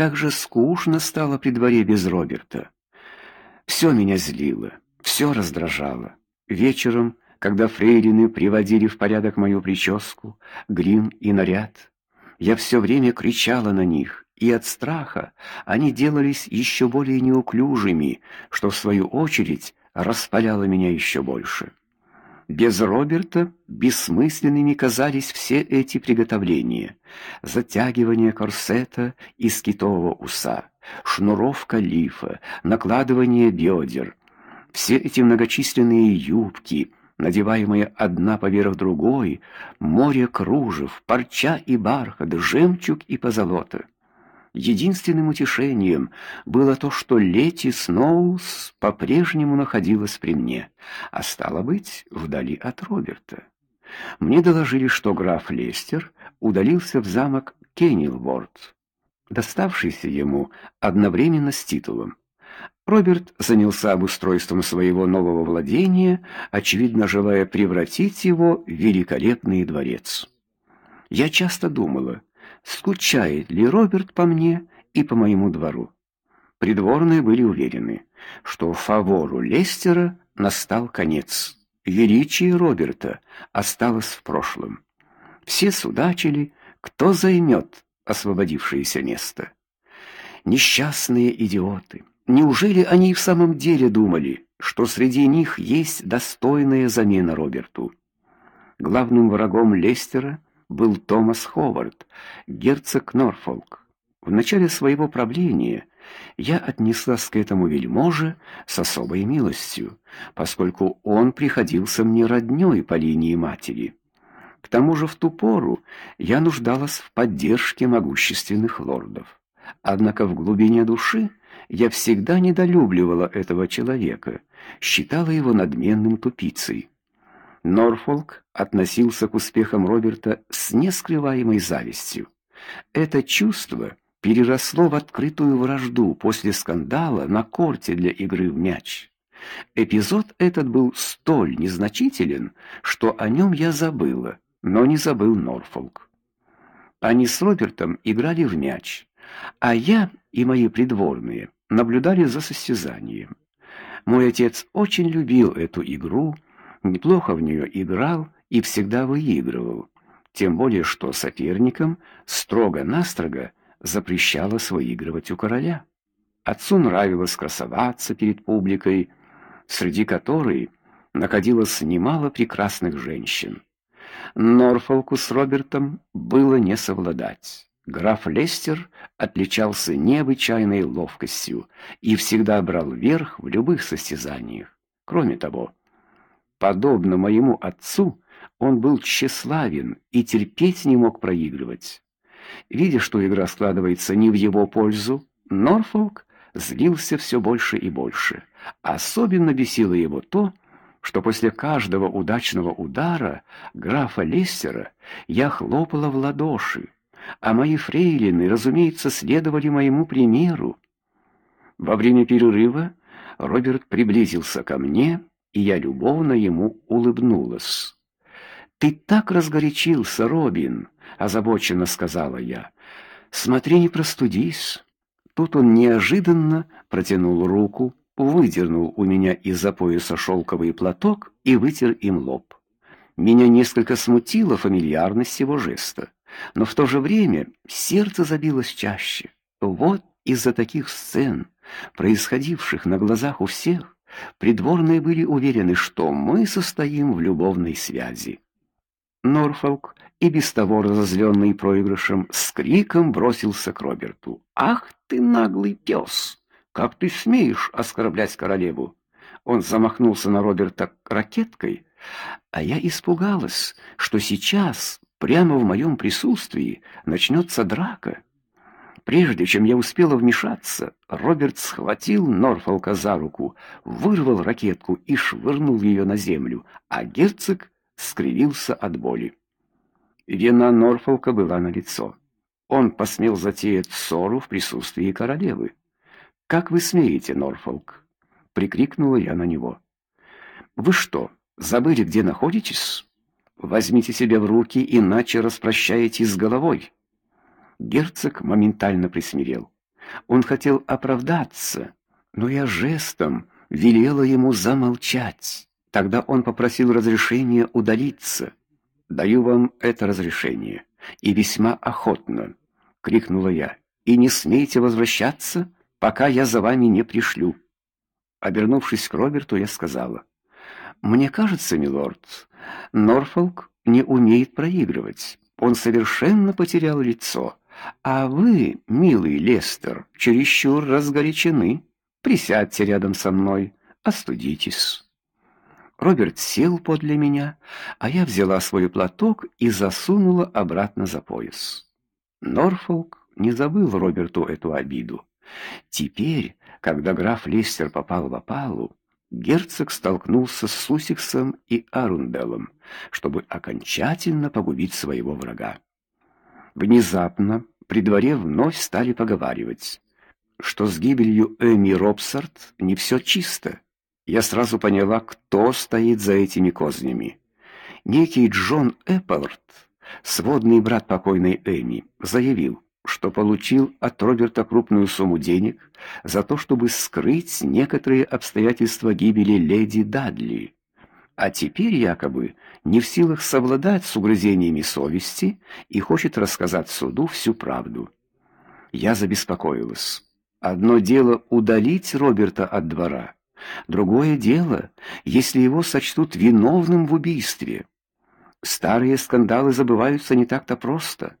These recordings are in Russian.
Как же скучно стало при дворе без Роберта. Все меня злило, все раздражало. Вечером, когда фрейлины приводили в порядок мою прическу, грим и наряд, я все время кричала на них, и от страха они делались еще более неуклюжими, что в свою очередь распаляло меня еще больше. Без Роберта бессмысленными казались все эти приготовления: затягивание корсета из китового уса, шнуровка лифа, накладывание бедер. Все эти многочисленные юбки, надеваемые одна поверх другой, море кружев, парча и бархат, жемчуг и позолота. Единственным утешением было то, что Лети Сноус по-прежнему находилась при мне, а стало быть, вдали от Роберта. Мне доложили, что граф Лестер удалился в замок Кенилворд, доставшийся ему одновременно с титулом. Роберт занялся обустройством своего нового владения, очевидно желая превратить его в великолепный дворец. Я часто думала, скучает ли Роберт по мне и по моему двору. Придворные были уверены, что фавору Лестера настал конец. Величие Роберта осталось в прошлом. Все судачили, кто займет освободившееся место. Несчастные идиоты. Неужели они в самом деле думали, что среди них есть достойная замена Роберту? Главным врагом Лестера был Томас Ховард, герцог Норфолк. В начале своего правления я отнеслась к этому вельможе с особой милостью, поскольку он приходился мне роднёй по линии матери. К тому же в ту пору я нуждалась в поддержке могущественных лордов. Однако в глубине души я всегда недолюбливала этого человека, считала его надменным тупицей. Норфолк относился к успехам Роберта с нескрываемой завистью. Это чувство переросло в открытую вражду после скандала на корте для игры в мяч. Эпизод этот был столь незначителен, что о нем я забыла, но не забыл Норфолк. Они с Робертом играли в мяч, а я и мои придворные наблюдали за состязанием. Мой отец очень любил эту игру неплохо в нее играл и всегда выигрывал. Тем более, что соперникам строго-настрого запрещалось выигрывать у короля. Отцу нравилось красоваться перед публикой, среди которой находилось немало прекрасных женщин. Норфолку с Робертом было не совладать. Граф Лестер отличался необычайной ловкостью и всегда брал верх в любых состязаниях. Кроме того, Подобно моему отцу, он был тщеславен и терпеть не мог проигрывать. Видя, что игра складывается не в его пользу, Норфолк злился все больше и больше. Особенно бесило его то, что после каждого удачного удара графа Лестера я хлопала в ладоши, а мои фрейлины, разумеется, следовали моему примеру. Во время перерыва Роберт приблизился ко мне и я любовно ему улыбнулась. Ты так разгорячился, Робин, озабоченно сказала я. Смотри, не простудись. Тут он неожиданно протянул руку, выдернул у меня из-за пояса шелковый платок и вытер им лоб. Меня несколько смутила фамильярность его жеста, но в то же время сердце забилось чаще. Вот из-за таких сцен, происходивших на глазах у всех, Придворные были уверены, что мы состоим в любовной связи. Норфолк, и без того разозленный проигрышем, с криком бросился к Роберту. «Ах ты наглый пес! Как ты смеешь оскорблять королеву?» Он замахнулся на Роберта ракеткой, а я испугалась, что сейчас, прямо в моем присутствии, начнется драка. Прежде чем я успела вмешаться, Роберт схватил Норфолка за руку, вырвал ракетку и швырнул ее на землю, а герцог скривился от боли. Вина Норфолка была на лицо. Он посмел затеять ссору в присутствии королевы. Как вы смеете, Норфолк? прикрикнула я на него. Вы что, забыли, где находитесь? Возьмите себя в руки, иначе распрощаетесь с головой. Герцог моментально присмирел. Он хотел оправдаться, но я жестом велела ему замолчать. Тогда он попросил разрешения удалиться. Даю вам это разрешение, и весьма охотно, крикнула я. И не смейте возвращаться, пока я за вами не пришлю. Обернувшись к Роберту, я сказала: "Мне кажется, милорд, Норфолк не умеет проигрывать. Он совершенно потерял лицо. А вы, милый Лестер, чересчур разгорячены. Присядьте рядом со мной, остудитесь". Роберт сел подле меня, а я взяла свой платок и засунула обратно за пояс. Норфолк не забыл Роберту эту обиду. Теперь, когда граф Лестер попал в опалу, герцог столкнулся с Сусиксом и Арунделом, чтобы окончательно погубить своего врага. Внезапно при дворе вновь стали поговаривать, что с гибелью Эми Робсарт не все чисто. Я сразу поняла, кто стоит за этими кознями. Некий Джон Эпплорд, сводный брат покойной Эми, заявил, что получил от Роберта крупную сумму денег за то, чтобы скрыть некоторые обстоятельства гибели леди Дадли. А теперь якобы не в силах совладать с угрызениями совести и хочет рассказать суду всю правду. Я забеспокоилась. Одно дело удалить Роберта от двора, Другое дело, если его сочтут виновным в убийстве. Старые скандалы забываются не так-то просто.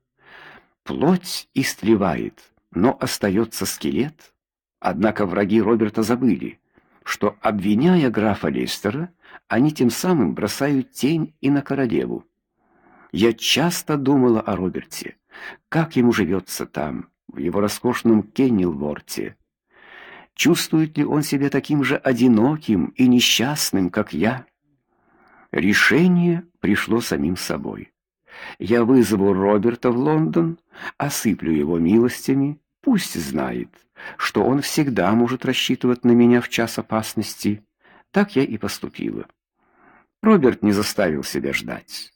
Плоть истлевает, но остается скелет. Однако враги Роберта забыли, что обвиняя графа Лестера, они тем самым бросают тень и на королеву. Я часто думала о Роберте, как ему живется там, в его роскошном Кеннилворте. Чувствует ли он себя таким же одиноким и несчастным, как я? Решение пришло самим собой. Я вызову Роберта в Лондон, осыплю его милостями, пусть знает, что он всегда может рассчитывать на меня в час опасности. Так я и поступила. Роберт не заставил себя ждать.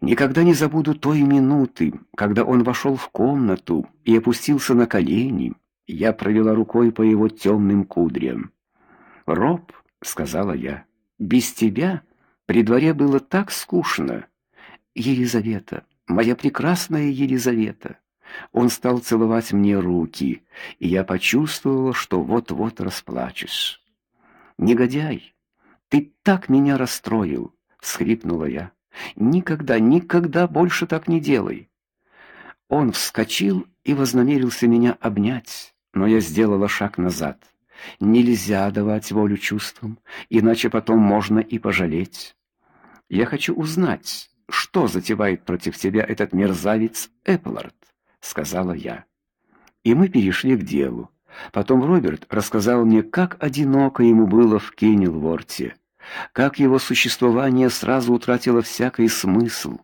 Никогда не забуду той минуты, когда он вошел в комнату и опустился на колени. Я провела рукой по его темным кудрям. "Роб", сказала я. "Без тебя при дворе было так скучно. Елизавета, моя прекрасная Елизавета". Он стал целовать мне руки, и я почувствовала, что вот-вот расплачусь. "Негодяй, ты так меня расстроил", всхлипнула я. "Никогда, никогда больше так не делай". Он вскочил и вознамерился меня обнять но я сделала шаг назад. Нельзя давать волю чувствам, иначе потом можно и пожалеть. Я хочу узнать, что затевает против тебя этот мерзавец Эпплард, сказала я. И мы перешли к делу. Потом Роберт рассказал мне, как одиноко ему было в Кенилворте, как его существование сразу утратило всякий смысл.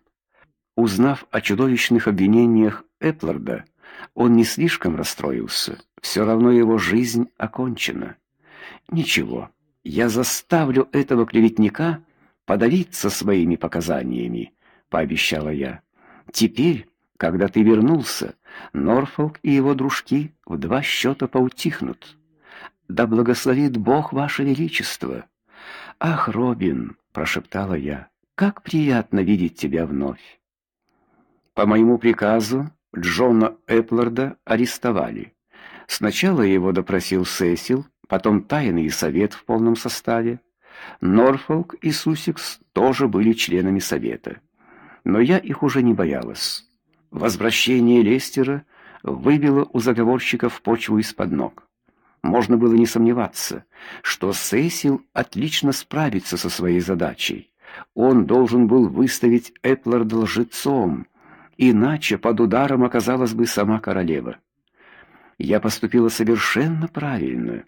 Узнав о чудовищных обвинениях Эппларда, он не слишком расстроился. Все равно его жизнь окончена. Ничего, я заставлю этого клеветника подавиться своими показаниями, пообещала я. Теперь, когда ты вернулся, Норфолк и его дружки в два счета поутихнут. Да благословит Бог ваше величество. Ах, Робин, прошептала я. Как приятно видеть тебя вновь. По моему приказу Джона Эппларда арестовали. Сначала его допросил Сесил, потом тайный совет в полном составе. Норфолк и Сусикс тоже были членами совета. Но я их уже не боялась. Возвращение Лестера выбило у заговорщиков почву из-под ног. Можно было не сомневаться, что Сесил отлично справится со своей задачей. Он должен был выставить Эппларда лжецом, иначе под ударом оказалась бы сама королева. Я поступила совершенно правильно.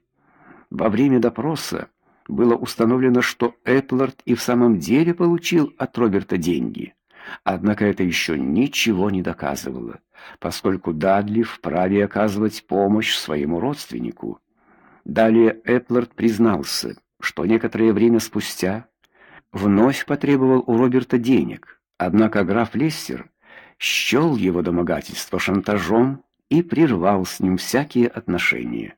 Во время допроса было установлено, что Эпплард и в самом деле получил от Роберта деньги. Однако это еще ничего не доказывало, поскольку Дадли вправе оказывать помощь своему родственнику. Далее Эпплард признался, что некоторое время спустя вновь потребовал у Роберта денег. Однако граф Лестер счел его домогательство шантажом и прервал с ним всякие отношения.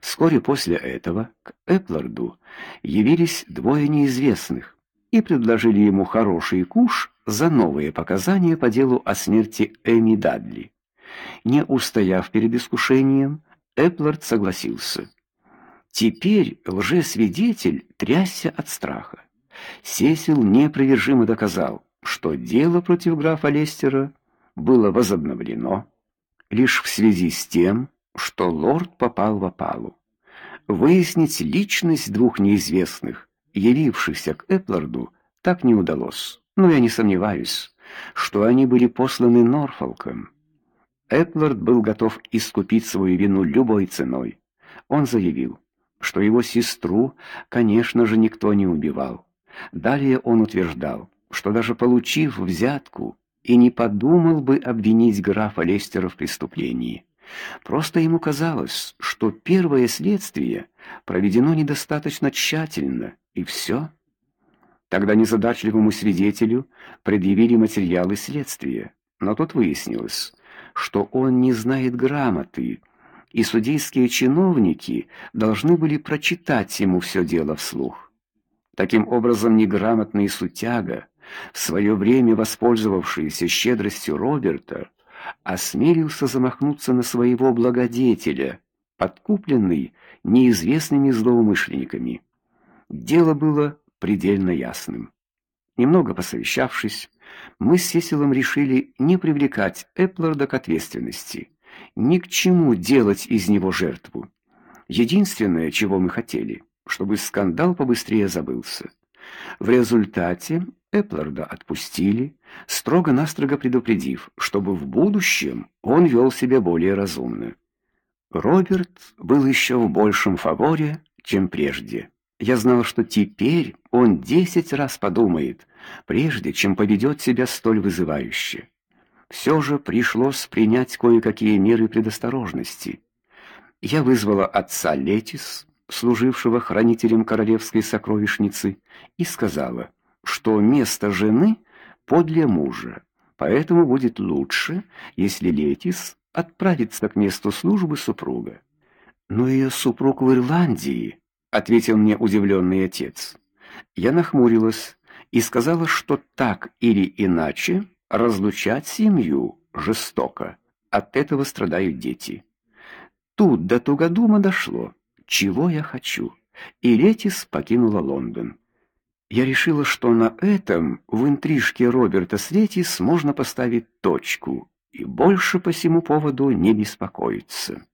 Вскоре после этого к Эпларду явились двое неизвестных и предложили ему хороший куш за новые показания по делу о смерти Эми Дадли. Не устояв перед искушением, Эплард согласился. Теперь лжесвидетель трясся от страха. Сесил непровержимо доказал, что дело против графа Лестера было возобновлено лишь в связи с тем, что лорд попал в опалу. Выяснить личность двух неизвестных, явившихся к Эпларду, так не удалось. Но я не сомневаюсь, что они были посланы Норфолком. Эплард был готов искупить свою вину любой ценой. Он заявил: что его сестру, конечно же, никто не убивал. Далее он утверждал, что даже получив взятку, и не подумал бы обвинить графа Лестера в преступлении. Просто ему казалось, что первое следствие проведено недостаточно тщательно, и все. Тогда незадачливому свидетелю предъявили материалы следствия, но тут выяснилось, что он не знает грамоты, и судейские чиновники должны были прочитать ему все дело вслух. Таким образом, неграмотный сутяга, в свое время воспользовавшийся щедростью Роберта, осмелился замахнуться на своего благодетеля, подкупленный неизвестными злоумышленниками. Дело было предельно ясным. Немного посовещавшись, мы с Сесилом решили не привлекать Эпларда к ответственности ни к чему делать из него жертву. Единственное, чего мы хотели, чтобы скандал побыстрее забылся. В результате Эпларда отпустили, строго-настрого предупредив, чтобы в будущем он вел себя более разумно. Роберт был еще в большем фаворе, чем прежде. Я знал, что теперь он десять раз подумает, прежде чем поведет себя столь вызывающе все же пришлось принять кое-какие меры предосторожности. Я вызвала отца Летис, служившего хранителем королевской сокровищницы, и сказала, что место жены подле мужа. Поэтому будет лучше, если Летис отправится к месту службы супруга. Но ее супруг в Ирландии, ответил мне удивленный отец. Я нахмурилась и сказала, что так или иначе Разлучать семью жестоко. От этого страдают дети. Тут до Тугодума дошло, чего я хочу. И Летис покинула Лондон. Я решила, что на этом в интрижке Роберта с Летис можно поставить точку и больше по всему поводу не беспокоиться.